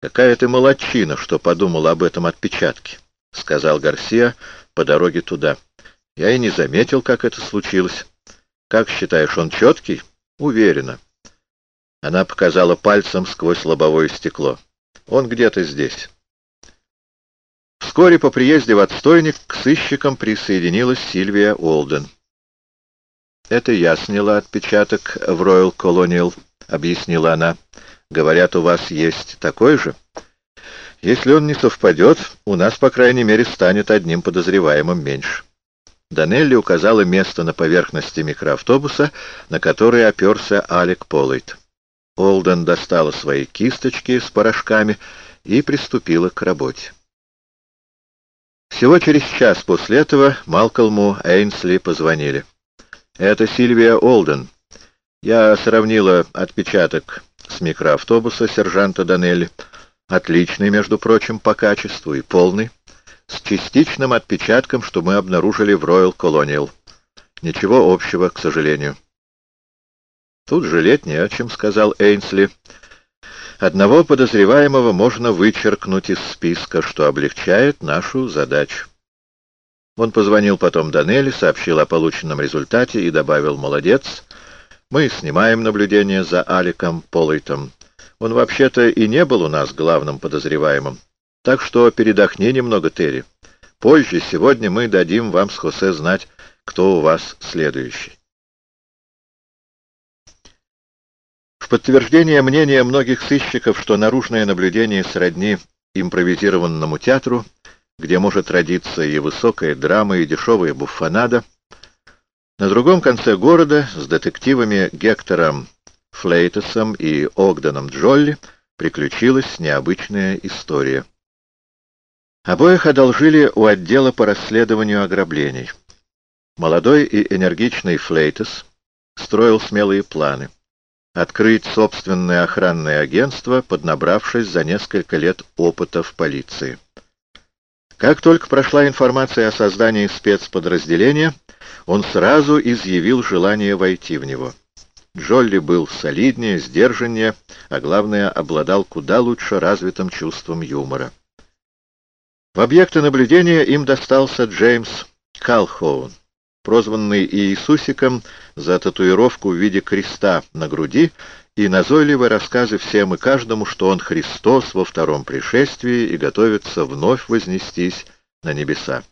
«Какая ты молодчина, что подумала об этом отпечатке», — сказал Гарсия по дороге туда. «Я и не заметил, как это случилось. Как считаешь, он четкий?» «Уверена». Она показала пальцем сквозь лобовое стекло. «Он где-то здесь». Вскоре по приезде в отстойник к сыщикам присоединилась Сильвия Олден. «Это я сняла отпечаток в Royal Colonial», — объяснила она. «Говорят, у вас есть такой же?» «Если он не совпадет, у нас, по крайней мере, станет одним подозреваемым меньше». Данелли указала место на поверхности микроавтобуса, на который оперся Алек Поллайт. Олден достала свои кисточки с порошками и приступила к работе. Всего через час после этого Малкольму Эйнсли позвонили. «Это Сильвия Олден. Я сравнила отпечаток микроавтобуса сержанта Данелли. Отличный, между прочим, по качеству и полный. С частичным отпечатком, что мы обнаружили в Royal Colonial. Ничего общего, к сожалению». «Тут жалеть не о чем», — сказал Эйнсли. «Одного подозреваемого можно вычеркнуть из списка, что облегчает нашу задачу». Он позвонил потом Данелли, сообщил о полученном результате и добавил «Молодец, мы снимаем наблюдение за Аликом Полойтом. Он вообще-то и не был у нас главным подозреваемым. Так что передохни немного, Терри. Позже сегодня мы дадим вам с Хосе знать, кто у вас следующий». В подтверждение мнения многих сыщиков, что наружное наблюдение сродни импровизированному театру, где может родиться и высокая драма, и дешевая буфонада. На другом конце города с детективами Гектором Флейтесом и Огденом Джолли приключилась необычная история. Обоих одолжили у отдела по расследованию ограблений. Молодой и энергичный Флейтес строил смелые планы. Открыть собственное охранное агентство, поднабравшись за несколько лет опыта в полиции. Как только прошла информация о создании спецподразделения, он сразу изъявил желание войти в него. Джолли был солиднее, сдержаннее, а главное, обладал куда лучше развитым чувством юмора. В объекты наблюдения им достался Джеймс Калхоун, прозванный Иисусиком за татуировку в виде креста на груди и назойливые рассказы всем и каждому, что он Христос во втором пришествии и готовится вновь вознестись на небеса.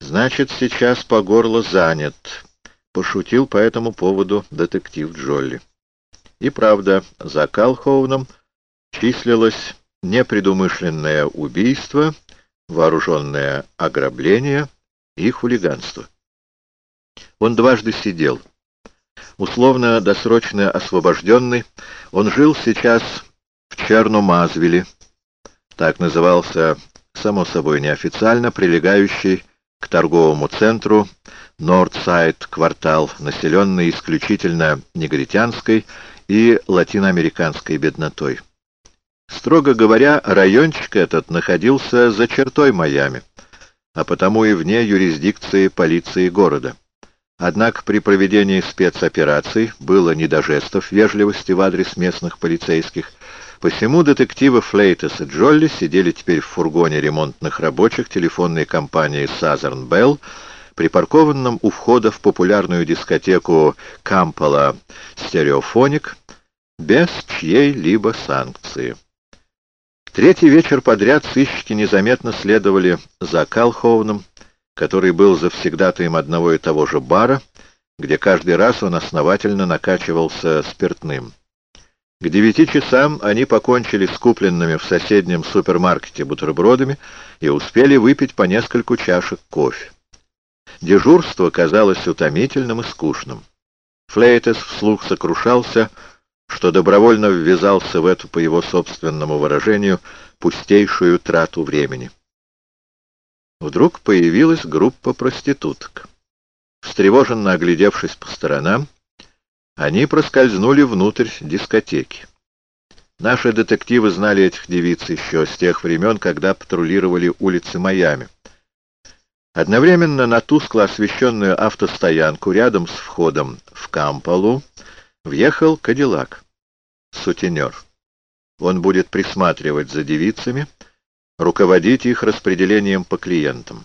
«Значит, сейчас по горло занят», — пошутил по этому поводу детектив Джолли. И правда, за Калхоуном числилось непредумышленное убийство, вооруженное ограбление и хулиганство. Он дважды сидел — условно-досрочно освобожденный, он жил сейчас в Черномазвиле, так назывался, само собой неофициально, прилегающий к торговому центру Нордсайд квартал, населенный исключительно негритянской и латиноамериканской беднотой. Строго говоря, райончик этот находился за чертой Майами, а потому и вне юрисдикции полиции города. Однако при проведении спецопераций было не до жестов вежливости в адрес местных полицейских, посему детективы Флейтес и Джолли сидели теперь в фургоне ремонтных рабочих телефонной компании Southern Bell, припаркованном у входа в популярную дискотеку Кампала «Стереофоник», без чьей-либо санкции. Третий вечер подряд сыщики незаметно следовали за Калхоуном, который был завсегдатаем одного и того же бара, где каждый раз он основательно накачивался спиртным. К девяти часам они покончили с купленными в соседнем супермаркете бутербродами и успели выпить по нескольку чашек кофе. Дежурство казалось утомительным и скучным. Флейтес вслух сокрушался, что добровольно ввязался в эту, по его собственному выражению, пустейшую трату времени. Вдруг появилась группа проституток. Встревоженно оглядевшись по сторонам, они проскользнули внутрь дискотеки. Наши детективы знали этих девиц еще с тех времен, когда патрулировали улицы Майами. Одновременно на тускло освещенную автостоянку рядом с входом в Кампалу въехал Кадиллак, сутенер. Он будет присматривать за девицами, руководить их распределением по клиентам.